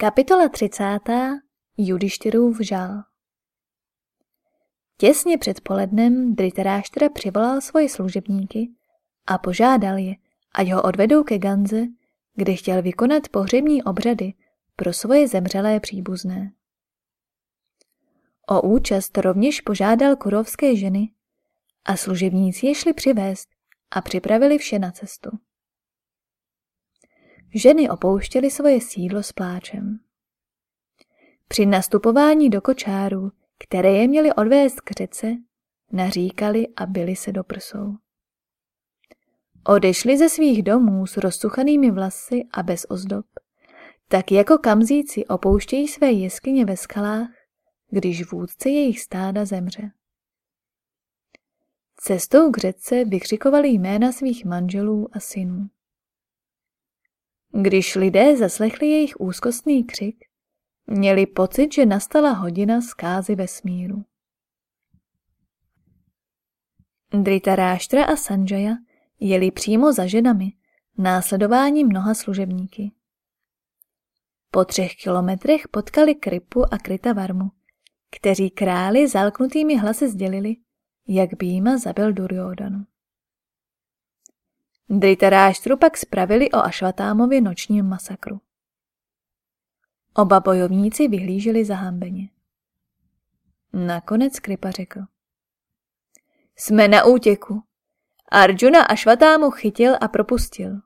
Kapitola 30. Judištyrův žal Těsně před polednem Dritaráštra přivolal svoje služebníky a požádal je, ať ho odvedou ke Ganze, kde chtěl vykonat pohřební obřady pro svoje zemřelé příbuzné. O účast rovněž požádal kurovské ženy a služebníci je šli přivést a připravili vše na cestu. Ženy opouštěly svoje sídlo s pláčem. Při nastupování do kočáru, které je měly odvést k řece, naříkali a byli se do prsou. Odešli ze svých domů s rozsuchanými vlasy a bez ozdob, tak jako kamzíci opouštějí své jeskyně ve skalách, když vůdce jejich stáda zemře. Cestou k řece vykřikovali jména svých manželů a synů. Když lidé zaslechli jejich úzkostný křik, měli pocit, že nastala hodina zkázy vesmíru. Dritaráštra a Sanjaya jeli přímo za ženami, následování mnoha služebníky. Po třech kilometrech potkali Kripu a Kritavarmu, kteří králi zalknutými hlasy sdělili, jak Býma zabil Duryodanu. Dritaráštru pak spravili o Ašvatámově nočním masakru. Oba bojovníci vyhlíželi zahambeně. Nakonec Kripa řekl. Jsme na útěku. Arjuna Ašvatámu chytil a propustil.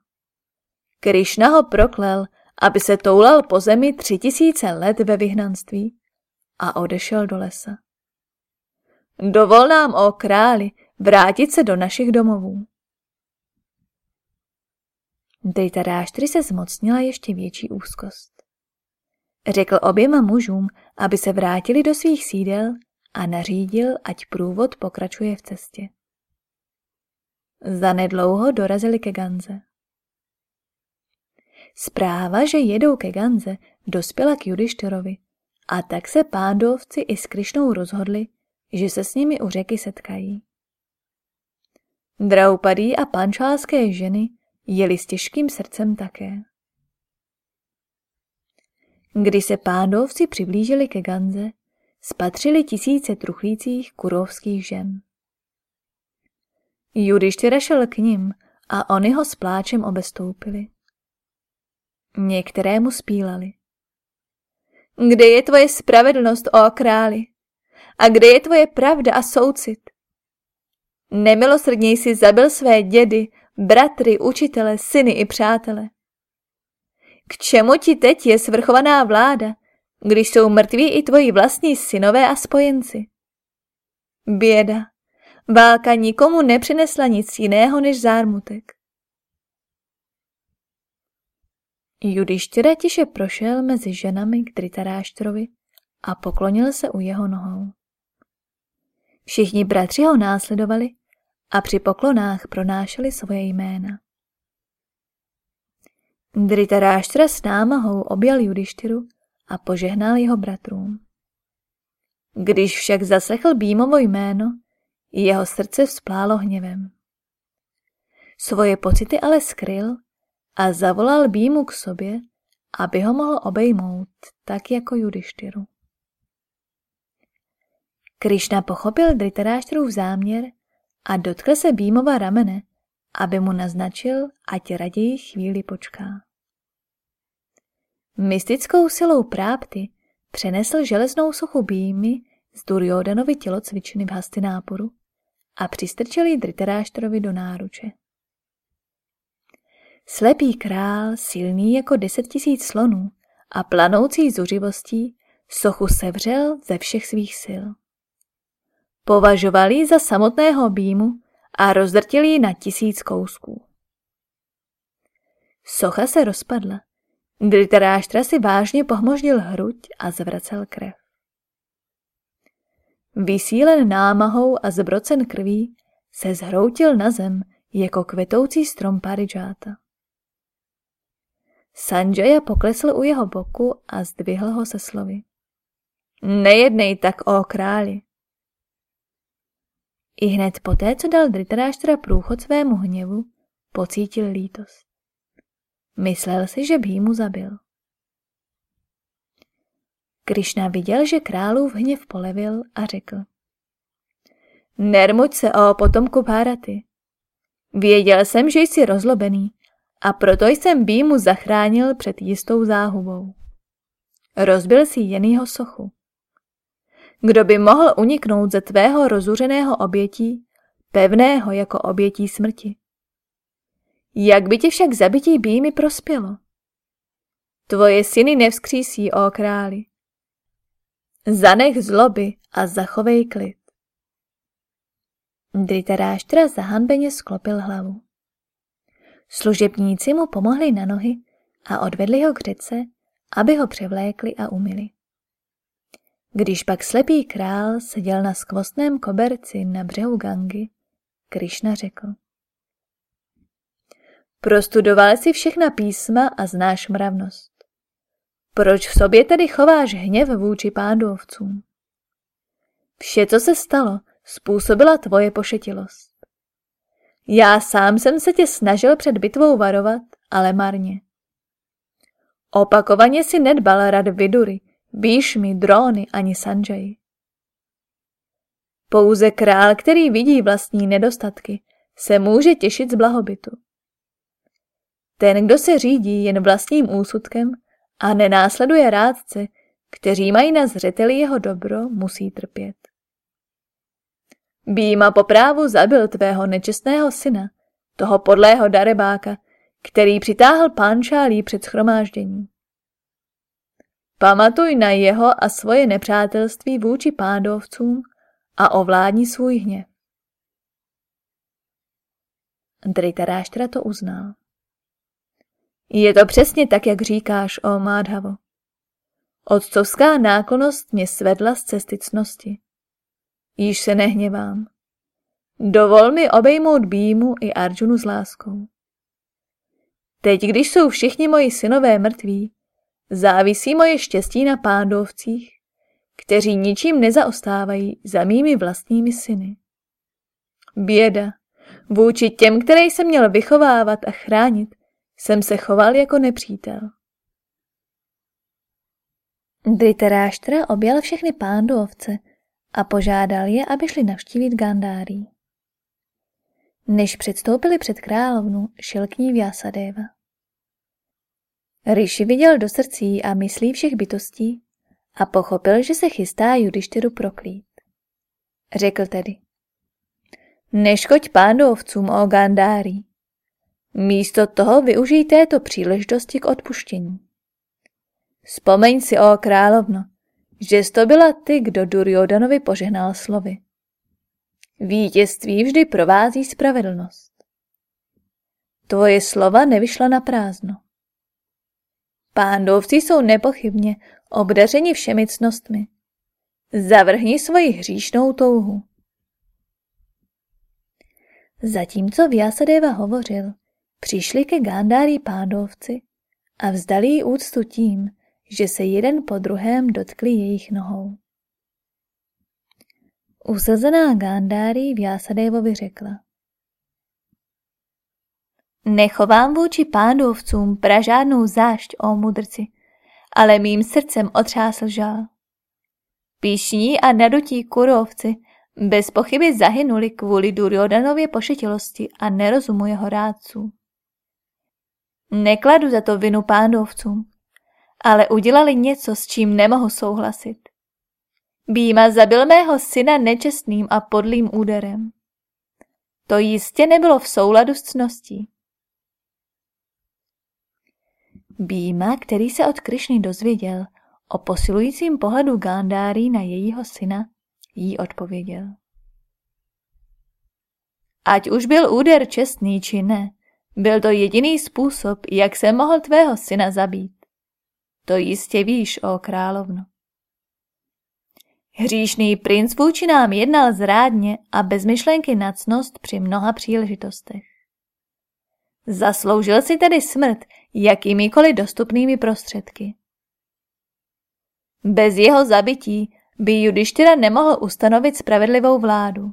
Krišna ho proklel, aby se toulal po zemi tři tisíce let ve vyhnanství a odešel do lesa. Dovol nám, o králi, vrátit se do našich domovů. Dejtaráštry se zmocnila ještě větší úzkost. Řekl oběma mužům, aby se vrátili do svých sídel a nařídil, ať průvod pokračuje v cestě. Zanedlouho dorazili ke Ganze. Zpráva, že jedou ke Ganze, dospěla k Judištyrovi a tak se pándovci i s Krišnou rozhodli, že se s nimi u řeky setkají. Draupadí a pančálské ženy jeli s těžkým srdcem také. Když se pándovci přiblížili ke Ganze, spatřili tisíce truchlících kurovských žen. Judištěra šel k nim a oni ho s pláčem obestoupili. Některé mu spílali. Kde je tvoje spravedlnost, o králi? A kde je tvoje pravda a soucit? Nemilosrdněji si zabil své dědy, bratry, učitele, syny i přátele. K čemu ti teď je svrchovaná vláda, když jsou mrtví i tvoji vlastní synové a spojenci? Běda. Válka nikomu nepřinesla nic jiného než zármutek. Judištěra tiše prošel mezi ženami k Dritaráštrovi a poklonil se u jeho nohou. Všichni bratři ho následovali a při poklonách pronášeli svoje jména. Dritaráštra s námahou objal Judištyru a požehnal jeho bratrům. Když však zaslechl Bímovo jméno, jeho srdce vzplálo hněvem. Svoje pocity ale skryl a zavolal Bímu k sobě, aby ho mohl obejmout, tak jako Judištyru. Krišna pochopil Dritaráštrův záměr a dotkl se Bímova ramene, aby mu naznačil, ať raději chvíli počká. Mystickou silou prápty přenesl železnou sochu Bímy z Duryodanovi tělocvičny v Hastináporu a přistrčil ji Dritaráštrovi do náruče. Slepý král, silný jako deset tisíc slonů a planoucí zuřivostí, sochu sevřel ze všech svých sil. Považovali za samotného býmu a rozdrtili ji na tisíc kousků. Socha se rozpadla. Dritaráštra si vážně pohmoždil hruď a zvracel krev. Vysílen námahou a zbrocen krví se zhroutil na zem jako kvetoucí strom paridžáta. Sanjaya poklesl u jeho boku a zdvihl ho se slovy. Nejednej tak, o králi. I hned poté, co dal Dritaráštra průchod svému hněvu, pocítil lítost. Myslel si, že by mu zabil. Krišna viděl, že králův hněv polevil a řekl. Nermuď se o potomku Bharaty. Věděl jsem, že jsi rozlobený a proto jsem Bímu zachránil před jistou záhubou. Rozbil si jenýho sochu. Kdo by mohl uniknout ze tvého rozuřeného obětí, pevného jako obětí smrti? Jak by tě však zabití Bímy prospělo? Tvoje syny nevzkřísí, o králi. Zanech zloby a zachovej klid. Dritaráštra zahanbeně sklopil hlavu. Služebníci mu pomohli na nohy a odvedli ho k řece, aby ho převlékli a umili. Když pak slepý král seděl na skvostném koberci na břehu Gangy, Krišna řekl. Prostudoval si všechna písma a znáš mravnost. Proč v sobě tedy chováš hněv vůči pándovcům? Vše, co se stalo, způsobila tvoje pošetilost. Já sám jsem se tě snažil před bitvou varovat, ale marně. Opakovaně si nedbal rad Vidury, Bíšmi, Dróny ani Sanjay. Pouze král, který vidí vlastní nedostatky, se může těšit z blahobytu. Ten, kdo se řídí jen vlastním úsudkem a nenásleduje rádce, kteří mají na zřeteli jeho dobro, musí trpět. Býma po právu zabil tvého nečestného syna, toho podlého darebáka, který přitáhl pánčálí před schromáždění. Pamatuj na jeho a svoje nepřátelství vůči pádovcům a ovládni svůj hněv. Dritaráštra to uznal. Je to přesně tak, jak říkáš, o Mádhavo. Otcovská náklonost mě svedla z cesty cnosti. Již se nehněvám. Dovol mi obejmout Bímu i Arjunu s láskou. Teď, když jsou všichni moji synové mrtví, závisí moje štěstí na pándovcích, kteří ničím nezaostávají za mými vlastními syny. Běda, vůči těm, které jsem měl vychovávat a chránit, jsem se choval jako nepřítel. Dritaráštra objal všechny pándovce a požádal je, aby šli navštívit Gandári. Než předstoupili před královnu, šel k ní Vyasadeva. Rishi viděl do srdcí a myslí všech bytostí a pochopil, že se chystá Judištyru proklít. Řekl tedy. Neškoď pándovcům o Gandári. Místo toho využij této příležitosti k odpuštění. Vzpomeň si, o královno, že to byla ty, kdo Duryodanovi požehnal slovy. Vítězství vždy provází spravedlnost. Tvoje slova nevyšla na prázdno. Pándovci jsou nepochybně obdařeni všemi cnostmi. Zavrhni svoji hříšnou touhu. Zatímco Vyasadeva hovořil, přišli ke Gandári pándovci a vzdali jí úctu tím, že se jeden po druhém dotkli jejich nohou. Usazená Gandári Vyasadevovi řekla. Nechovám vůči pándovcům pražádnou zášť o mudrci, ale mým srdcem otřásl žál. Píšní a nadutí kurovci bez pochyby zahynuli kvůli Duryodanově pošetilosti a nerozumu jeho rádců. Nekladu za to vinu pándovcům, ale udělali něco, s čím nemohu souhlasit. Býma zabil mého syna nečestným a podlým úderem. To jistě nebylo v souladu s cností. Býma, který se od Krišny dozvěděl o posilujícím pohledu Gandári na jejího syna, jí odpověděl. Ať už byl úder čestný či ne, byl to jediný způsob, jak se mohl tvého syna zabít. To jistě víš, o královno. Hříšný princ vůči nám jednal zrádně a bez myšlenky na cnost při mnoha příležitostech. Zasloužil si tedy smrt jakýmikoliv dostupnými prostředky. Bez jeho zabití by Judištyra nemohl ustanovit spravedlivou vládu.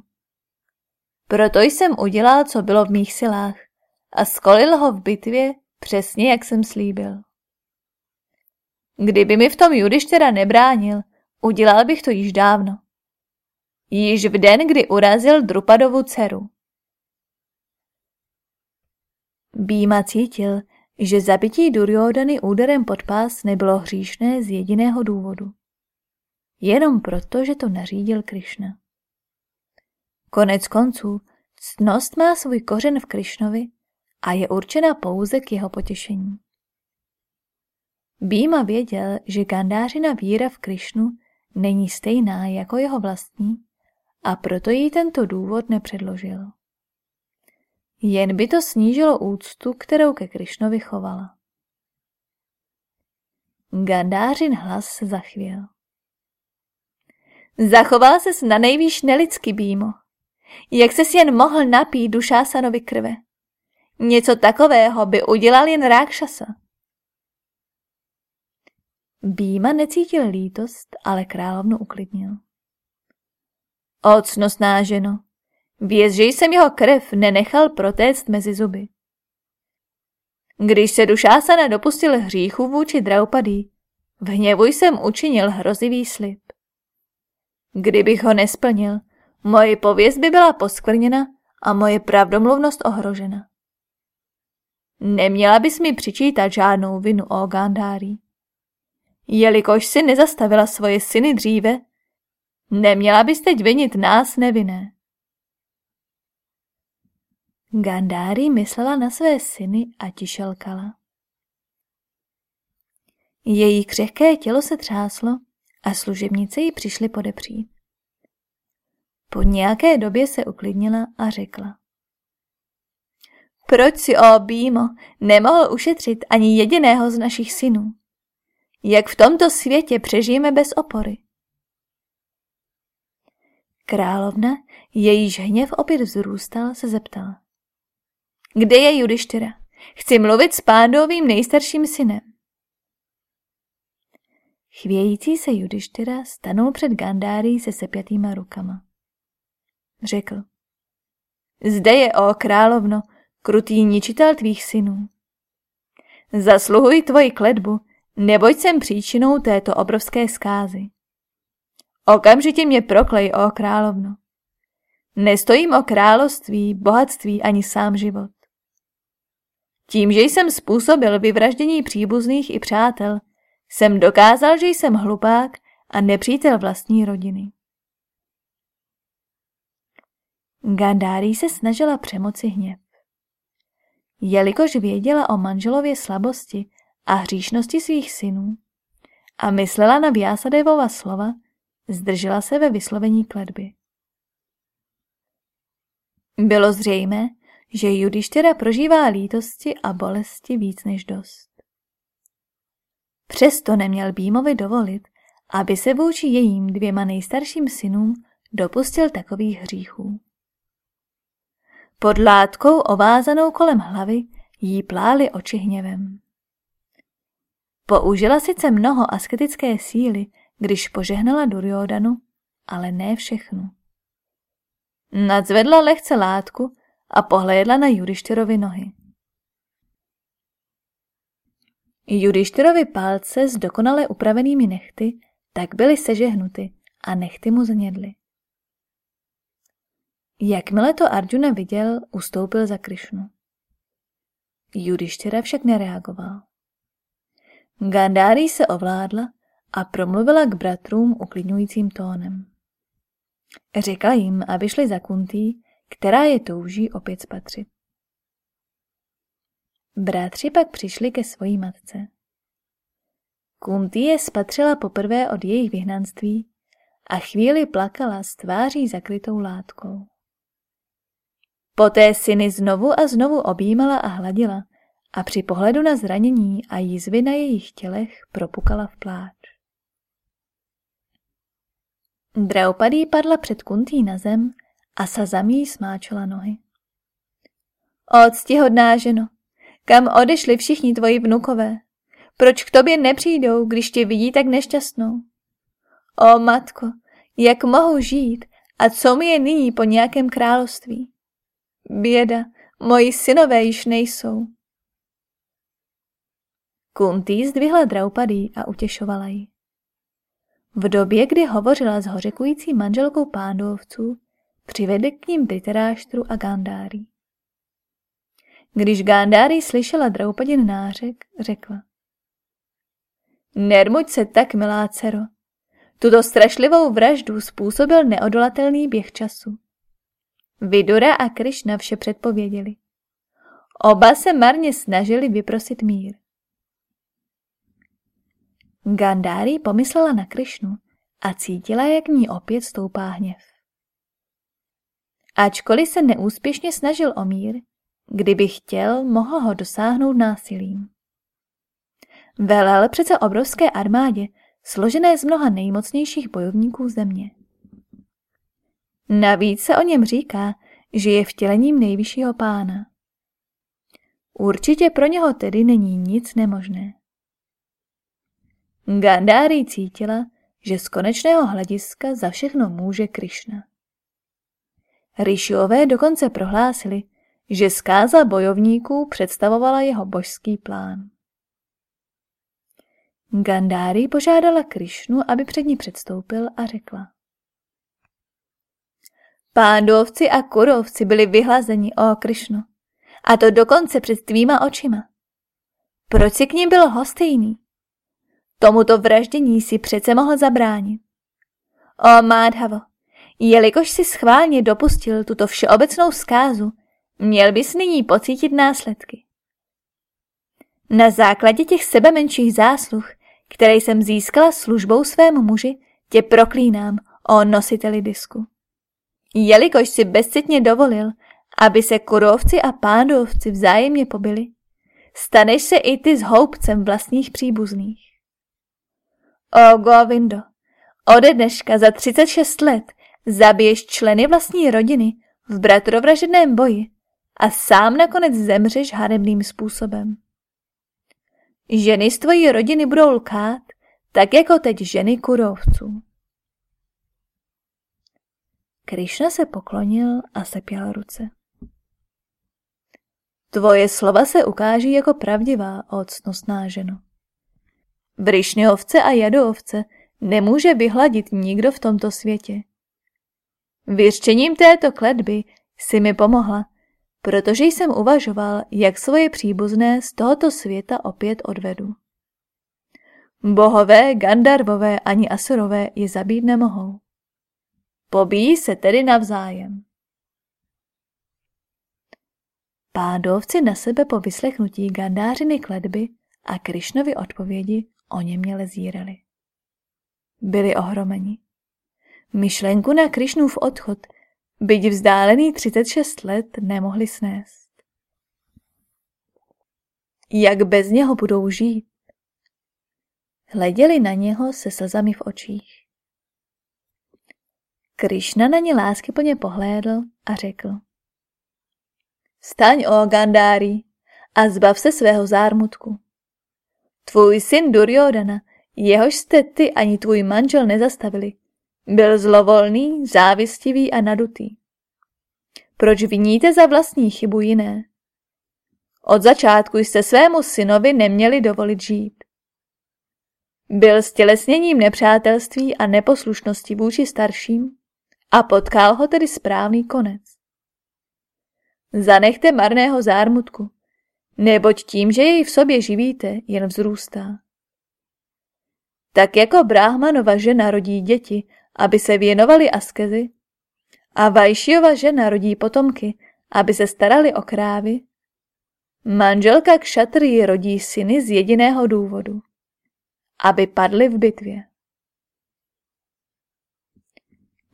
Proto jsem udělal, co bylo v mých silách a skolil ho v bitvě přesně, jak jsem slíbil. Kdyby mi v tom Judištěra nebránil, udělal bych to již dávno. Již v den, kdy urazil Drupadovu dceru. Býma cítil, že zabití Duryodany úderem pod pás nebylo hříšné z jediného důvodu. Jenom proto, že to nařídil Krišna. Konec konců, ctnost má svůj kořen v Krišnovi a je určena pouze k jeho potěšení. Býma věděl, že Gandářina víra v Krišnu není stejná jako jeho vlastní a proto jí tento důvod nepředložil. Jen by to snížilo úctu, kterou ke Krišnovi chovala. Gandářin hlas zachvěl. Zachoval ses na nejvýš nelidsky, Bímo. Jak ses jen mohl napít Dušásanovi krve? Něco takového by udělal jen Rákšasa. Býma necítil lítost, ale královnu uklidnil. Ocnostná ženo, věz, že jsem jeho krev nenechal protéct mezi zuby. Když se Dušásana dopustil hříchu vůči Draupadý, v hněvu jsem učinil hrozivý slib. Kdybych ho nesplnil, moje pověst by byla poskvrněna a moje pravdomluvnost ohrožena. Neměla bys mi přičítat žádnou vinu o Gandári. Jelikož si nezastavila svoje syny dříve, neměla bys teď vinit nás nevinné. Gandári myslela na své syny a tišelkala. Její křehké tělo se třáslo a služebnice ji přišly podepřít. Po nějaké době se uklidnila a řekla. Proč si, o Bímo, nemohl ušetřit ani jediného z našich synů? Jak v tomto světě přežijeme bez opory? Královna, jejíž hněv opět vzrůstal, se zeptala. Kde je Judištyra? Chci mluvit s pándovým nejstarším synem. Chvějící se Judištyra stanul před Gandárí se sepjatýma rukama. Řekl. Zde je, o královno, krutý ničitel tvých synů. Zasluhuj tvoji kledbu, neboť jsem příčinou této obrovské zkázy. Okamžitě mě proklej, o královno. Nestojím o království, bohatství ani sám život. Tím, že jsem způsobil vyvraždění příbuzných i přátel, jsem dokázal, že jsem hlupák a nepřítel vlastní rodiny. Gandári se snažila přemoci hněv. Jelikož věděla o manželově slabosti a hříšnosti svých synů a myslela na Vyasadevova slova, zdržela se ve vyslovení kledby. Bylo zřejmé, že Judištěra prožívá lítosti a bolesti víc než dost. Přesto neměl Bímovi dovolit, aby se vůči jejím dvěma nejstarším synům dopustil takových hříchů. Pod látkou ovázanou kolem hlavy jí plály oči hněvem. Použila sice mnoho asketické síly, když požehnala Duryodanu, ale ne všechnu. Nadzvedla lehce látku a pohlédla na Judištyrovi nohy. Judištyrovi palce s dokonale upravenými nechty tak byly sežehnuty a nechty mu znědly. Jakmile to Arjuna viděl, ustoupil za Krišnu. Judištěra však nereagoval. Gandhári se ovládla a promluvila k bratrům uklidňujícím tónem. Řekla jim, aby šli za Kuntý, která je touží opět spatřit. Bratři pak přišli ke svojí matce. Kunti je spatřila poprvé od jejich vyhnanství a chvíli plakala s tváří zakrytou látkou. Poté syny znovu a znovu objímala a hladila a při pohledu na zranění a jízvy na jejich tělech propukala v pláč. Draupadý padla před Kuntý na zem a Sazamí smáčela nohy. O ctihodná ženo, kam odešli všichni tvoji vnukové? Proč k tobě nepřijdou, když tě vidí tak nešťastnou? O matko, jak mohu žít a co mi je nyní po nějakém království? Běda, moji synové již nejsou. Kuntý zdvihla Draupadý a utěšovala ji. V době, kdy hovořila s hořekující manželkou pándovců, přivedli k ním Dritaráštru a Gandári. Když Gandári slyšela Draupadin nářek, řekla. Nermuď se tak, milá dcero. Tuto strašlivou vraždu způsobil neodolatelný běh času. Vidura a Krišna vše předpověděli. Oba se marně snažili vyprosit mír. Gandári pomyslela na Krišnu a cítila, jak ní opět stoupá hněv. Ačkoliv se neúspěšně snažil o mír, kdyby chtěl, mohl ho dosáhnout násilím. Velel přece obrovské armádě, složené z mnoha nejmocnějších bojovníků země. Navíc se o něm říká, že je vtělením nejvyššího pána. Určitě pro něho tedy není nic nemožné. Gandári cítila, že z konečného hlediska za všechno může Krišna. Rishiové dokonce prohlásili, že zkáza bojovníků představovala jeho božský plán. Gandári požádala Krišnu, aby před ní předstoupil a řekla. Pándovci a kurovci byli vyhlazeni, o Krišno, a to dokonce před tvýma očima. Proč si k ním byl hostejný? Tomuto vraždění si přece mohl zabránit. O Mádhavo, jelikož si schválně dopustil tuto všeobecnou zkázu, měl bys nyní pocítit následky. Na základě těch sebe menších zásluh, které jsem získala službou svému muži, tě proklínám, o nositeli disku. Jelikož si bezcitně dovolil, aby se kurovci a pándovci vzájemně pobili, staneš se i ty s houbcem vlastních příbuzných. O Govindo, ode dneška za 36 let zabiješ členy vlastní rodiny v bratrovražedném boji a sám nakonec zemřeš hanebným způsobem. Ženy z tvojí rodiny budou lkát, tak jako teď ženy kurovců. Krišna se poklonil a sepěl ruce. Tvoje slova se ukáží jako pravdivá, ocnostná ženo. Vrišňovce a jadovce nemůže vyhladit nikdo v tomto světě. Vyřčením této kletby si mi pomohla, protože jsem uvažoval, jak svoje příbuzné z tohoto světa opět odvedu. Bohové, Gandarvové ani Asurové je zabít nemohou. Pobíjí se tedy navzájem. Pádovci na sebe po vyslechnutí Gandářiny kledby a Krišnovy odpovědi o ně měle zírali. Byli ohromeni. Myšlenku na Krišnův odchod, byť vzdálený 36 let, nemohli snést. Jak bez něho budou žít? Hleděli na něho se slzami v očích. Krišna na ně láskyplně pohlédl a řekl. Staň, o Gandári, a zbav se svého zármutku. Tvůj syn Duryodana, jehož jste ty ani tvůj manžel nezastavili, byl zlovolný, závistivý a nadutý. Proč viníte za vlastní chybu jiné? Od začátku jste svému synovi neměli dovolit žít. Byl stělesněním nepřátelství a neposlušnosti vůči starším a potkal ho tedy správný konec. Zanechte marného zármutku, neboť tím, že jej v sobě živíte, jen vzrůstá. Tak jako Bráhmanova žena rodí děti, aby se věnovali askezi, a Vajšiova žena rodí potomky, aby se starali o krávy, manželka kšatrý rodí syny z jediného důvodu, aby padly v bitvě.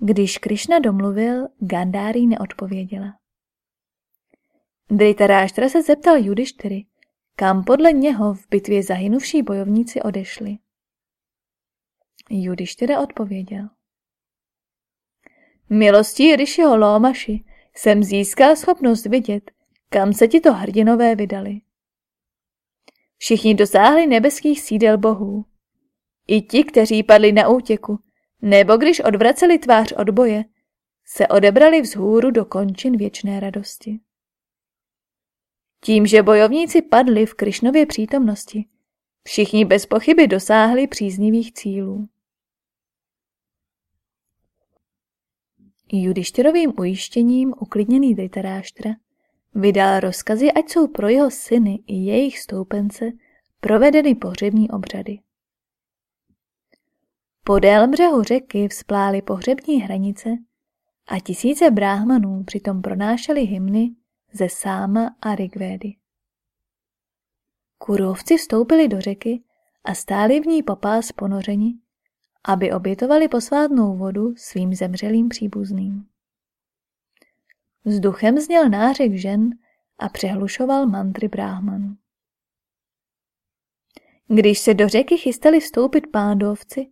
Když Krišna domluvil, Gandári neodpověděla. Dritaráštra se zeptal Judištyry, kam podle něho v bitvě zahynuvší bojovníci odešli. Judištyra odpověděl. Milostí Rishiho Lómaši jsem získal schopnost vidět, kam se ti to hrdinové vydali. Všichni dosáhli nebeských sídel bohů. I ti, kteří padli na útěku, nebo když odvraceli tvář od boje, se odebrali vzhůru do končin věčné radosti. Tím, že bojovníci padli v Krišnově přítomnosti, Všichni bez pochyby dosáhli příznivých cílů. Judištěrovým ujištěním uklidněný Dhritarashtra vydal rozkazy, ať jsou pro jeho syny i jejich stoupence provedeny pohřební obřady. Podél břehu řeky vzplály pohřební hranice a tisíce bráhmanů přitom pronášely hymny ze Sáma a Rigvédy. Kurovci vstoupili do řeky a stáli v ní popás ponořeni, aby obětovali posvátnou vodu svým zemřelým příbuzným. Vzduchem zněl nářek žen a přehlušoval mantry bráhmanů. Když se do řeky chystali vstoupit pándovci,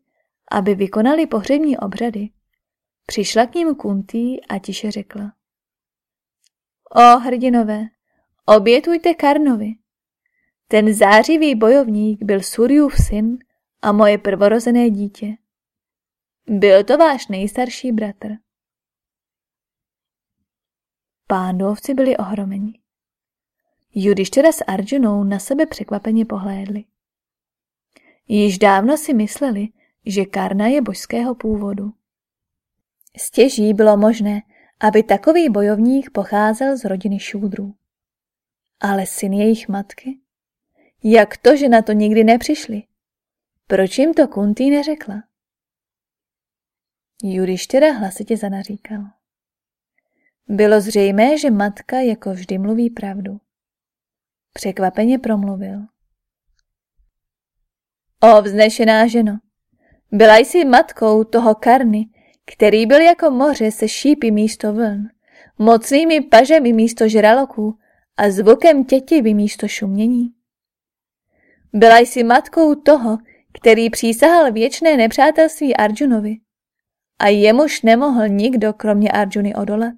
aby vykonali pohřební obřady, přišla k ním Kuntý a tiše řekla. O hrdinové, obětujte Karnovi. Ten zářivý bojovník byl Surjův syn a moje prvorozené dítě. Byl to váš nejstarší bratr. Pándovci byli ohromeni. Judištěra s Arjunou na sebe překvapeně pohlédli. Již dávno si mysleli, že Karna je božského původu. Stěží bylo možné, aby takový bojovník pocházel z rodiny šúdrů. Ale syn jejich matky? Jak to, že na to nikdy nepřišli? Proč jim to Kuntý neřekla? Judištěra hlasitě zanaříkal. Bylo zřejmé, že matka jako vždy mluví pravdu. Překvapeně promluvil. O vznešená ženo, byla jsi matkou toho Karny, který byl jako moře se šípy místo vln, mocnými pažemi místo žraloků a zvukem tětivy místo šumění. Byla jsi matkou toho, který přísahal věčné nepřátelství Arjunovi a jemuž nemohl nikdo kromě Arjuny odolat.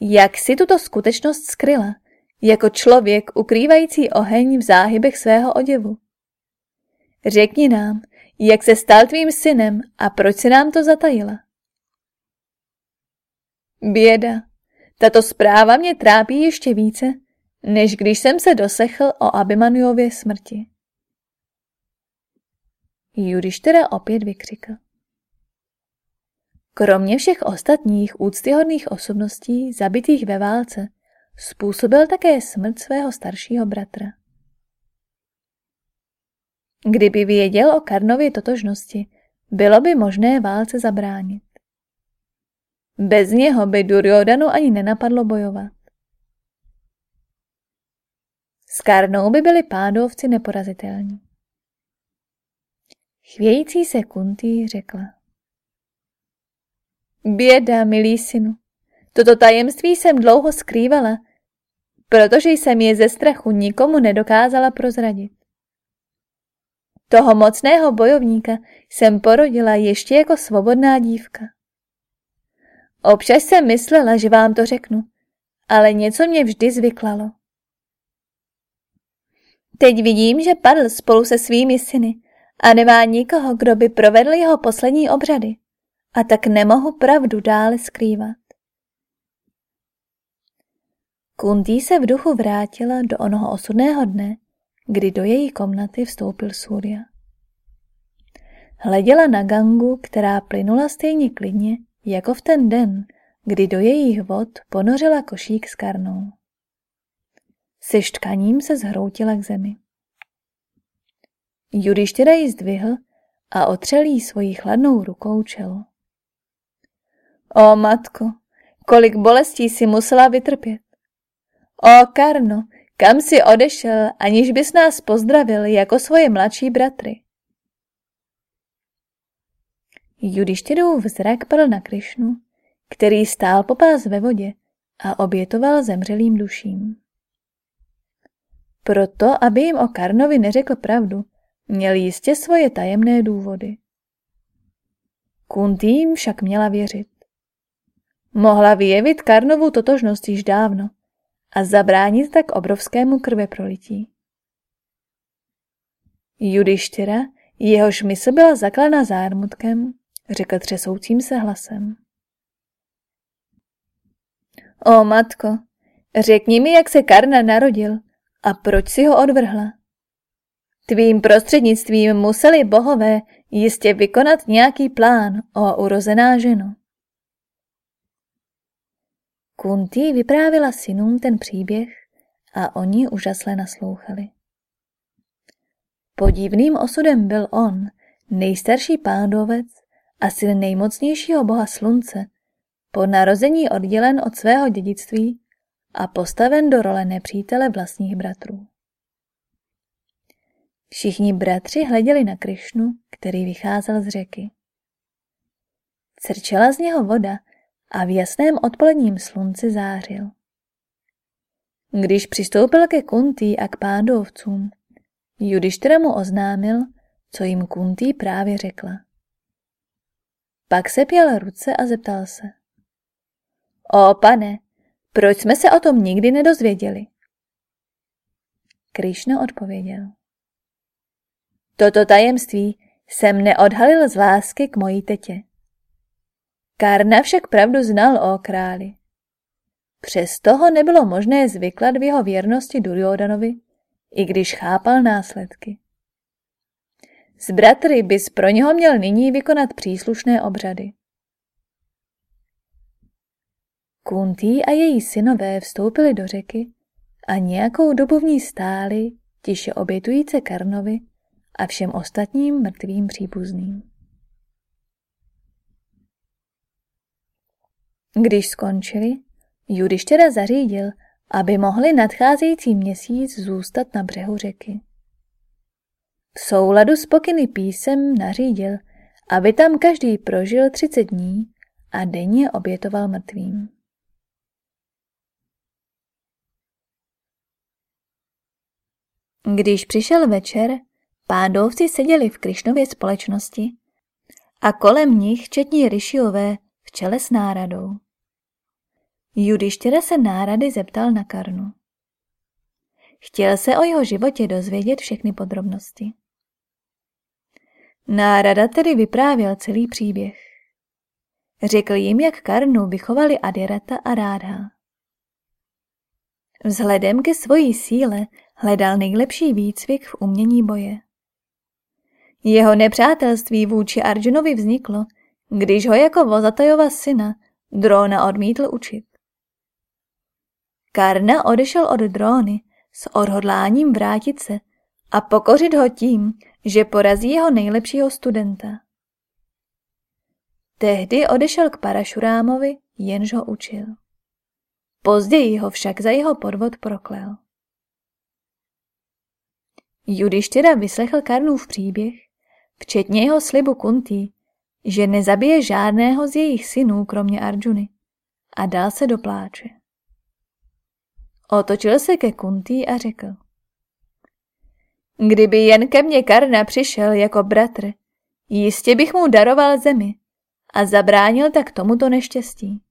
Jak si tuto skutečnost skryla, jako člověk ukrývající oheň v záhybech svého oděvu? Řekni nám, jak se stal tvým synem a proč se nám to zatajila? Běda, tato zpráva mě trápí ještě více, než když jsem se dosechl o Abimaniově smrti. Judiš teda opět vykřikl. Kromě všech ostatních úctyhodných osobností zabitých ve válce, způsobil také smrt svého staršího bratra. Kdyby věděl o Karnově totožnosti, bylo by možné válce zabránit. Bez něho by Duryodanu ani nenapadlo bojovat. S Karnou by byli pádovci neporazitelní. Chvějící se Kuntý řekla. Běda, milý synu, toto tajemství jsem dlouho skrývala, protože jsem je ze strachu nikomu nedokázala prozradit. Toho mocného bojovníka jsem porodila ještě jako svobodná dívka. Občas jsem myslela, že vám to řeknu, ale něco mě vždy zvyklalo. Teď vidím, že padl spolu se svými syny a nemá nikoho, kdo by provedl jeho poslední obřady a tak nemohu pravdu dále skrývat. Kuntý se v duchu vrátila do onoho osudného dne, kdy do její komnaty vstoupil Surya. Hleděla na Gangu, která plynula stejně klidně, jako v ten den, kdy do jejich vod ponořila košík s karnou. Se štkaním se zhroutila k zemi. Judištěra ji zdvihl a otřel jí svojí chladnou rukou čelo. O matko, kolik bolestí si musela vytrpět. O Karno, kam si odešel, aniž bys nás pozdravil jako svoje mladší bratry. Judištěrův zrak padl na Krišnu, který stál popás ve vodě a obětoval zemřelým duším. Proto, aby jim o Karnovi neřekl pravdu, měl jistě svoje tajemné důvody. Kuntý jim však měla věřit. Mohla vyjevit Karnovu totožnost již dávno a zabránit tak obrovskému krveprolití. Judištyra, jehož mysl byla zaklana zármutkem, řekl třesoucím se hlasem. O matko, řekni mi, jak se Karna narodil a proč si ho odvrhla. Tvým prostřednictvím museli bohové jistě vykonat nějaký plán o urozená ženo. Kunti vyprávila synům ten příběh a oni úžasle naslouchali. Podivným osudem byl on, nejstarší pádovec a syn nejmocnějšího boha slunce, po narození oddělen od svého dědictví a postaven do role nepřítele vlastních bratrů. Všichni bratři hleděli na Krišnu, který vycházel z řeky. Crčela z něho voda a v jasném odpoledním slunci zářil. Když přistoupil ke Kuntý a k pádovcům, Judištra mu oznámil, co jim Kuntý právě řekla. Pak se pěl ruce a zeptal se. O pane, proč jsme se o tom nikdy nedozvěděli? Krišna odpověděl. Toto tajemství jsem neodhalil z lásky k mojí tetě. Karna však pravdu znal o králi. Přesto ho nebylo možné zvyklat v jeho věrnosti Duryodanovi, i když chápal následky. Z bratry bys pro něho měl nyní vykonat příslušné obřady. Kuntý a její synové vstoupili do řeky a nějakou dobu v ní stáli, tiše obětujíce Karnovi a všem ostatním mrtvým příbuzným. Když skončili, Judištěra zařídil, aby mohli nadcházející měsíc zůstat na břehu řeky. V souladu s pokyny písem nařídil, aby tam každý prožil třicet dní a denně obětoval mrtvým. Když přišel večer, pádovci seděli v Krišnově společnosti a kolem nich četní ryšiové v čele s náradou. Judištěra se nárady zeptal na Karnu. Chtěl se o jeho životě dozvědět všechny podrobnosti. Nárada tedy vyprávěl celý příběh. Řekl jim, jak Karnu vychovali Adirata a Rádha. Vzhledem ke svojí síle hledal nejlepší výcvik v umění boje. Jeho nepřátelství vůči Arjunovi vzniklo, když ho jako Vozatajova syna Drona odmítl učit. Karna odešel od Dróny s odhodláním vrátit se a pokořit ho tím, že porazí jeho nejlepšího studenta. Tehdy odešel k Parašurámovi, jenž ho učil. Později ho však za jeho podvod proklel. Judištěra vyslechl Karnův příběh, včetně jeho slibu Kuntý, že nezabije žádného z jejich synů kromě Arjuny a dal se do pláče. Otočil se ke Kuntý a řekl. Kdyby jen ke mně Karna přišel jako bratr, jistě bych mu daroval zemi a zabránil tak tomuto neštěstí.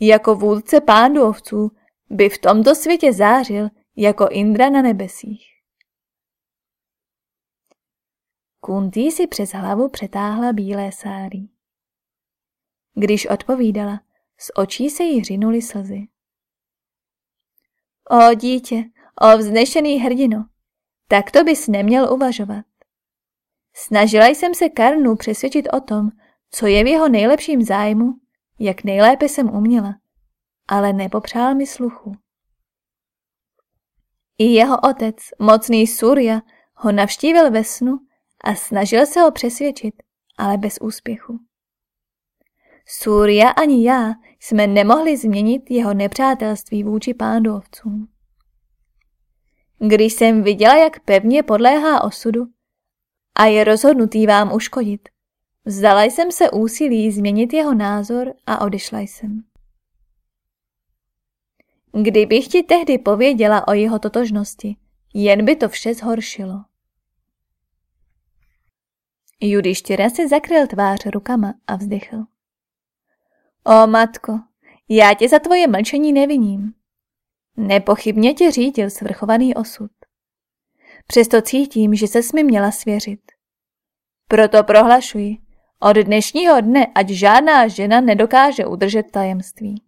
Jako vůdce pándovců by v tomto světě zářil jako Indra na nebesích. Kuntý si přes hlavu přetáhla bílé sáry. Když odpovídala, z očí se jí řinuly slzy. O dítě, o vznešený hrdino, tak to bys neměl uvažovat. Snažila jsem se Karnu přesvědčit o tom, co je v jeho nejlepším zájmu, jak nejlépe jsem uměla, ale nepopřál mi sluchu. I jeho otec, mocný Surya, ho navštívil ve snu a snažil se ho přesvědčit, ale bez úspěchu. Surya ani já jsme nemohli změnit jeho nepřátelství vůči pándovcům. Když jsem viděla, jak pevně podléhá osudu a je rozhodnutý vám uškodit, vzdala jsem se úsilí změnit jeho názor a odešla jsem. Kdybych ti tehdy pověděla o jeho totožnosti, jen by to vše zhoršilo. Judištěra si zakryl tvář rukama a vzdychl. O matko, já tě za tvoje mlčení neviním. Nepochybně tě řídil svrchovaný osud. Přesto cítím, že se mi měla svěřit. Proto prohlašuji, od dnešního dne, ať žádná žena nedokáže udržet tajemství.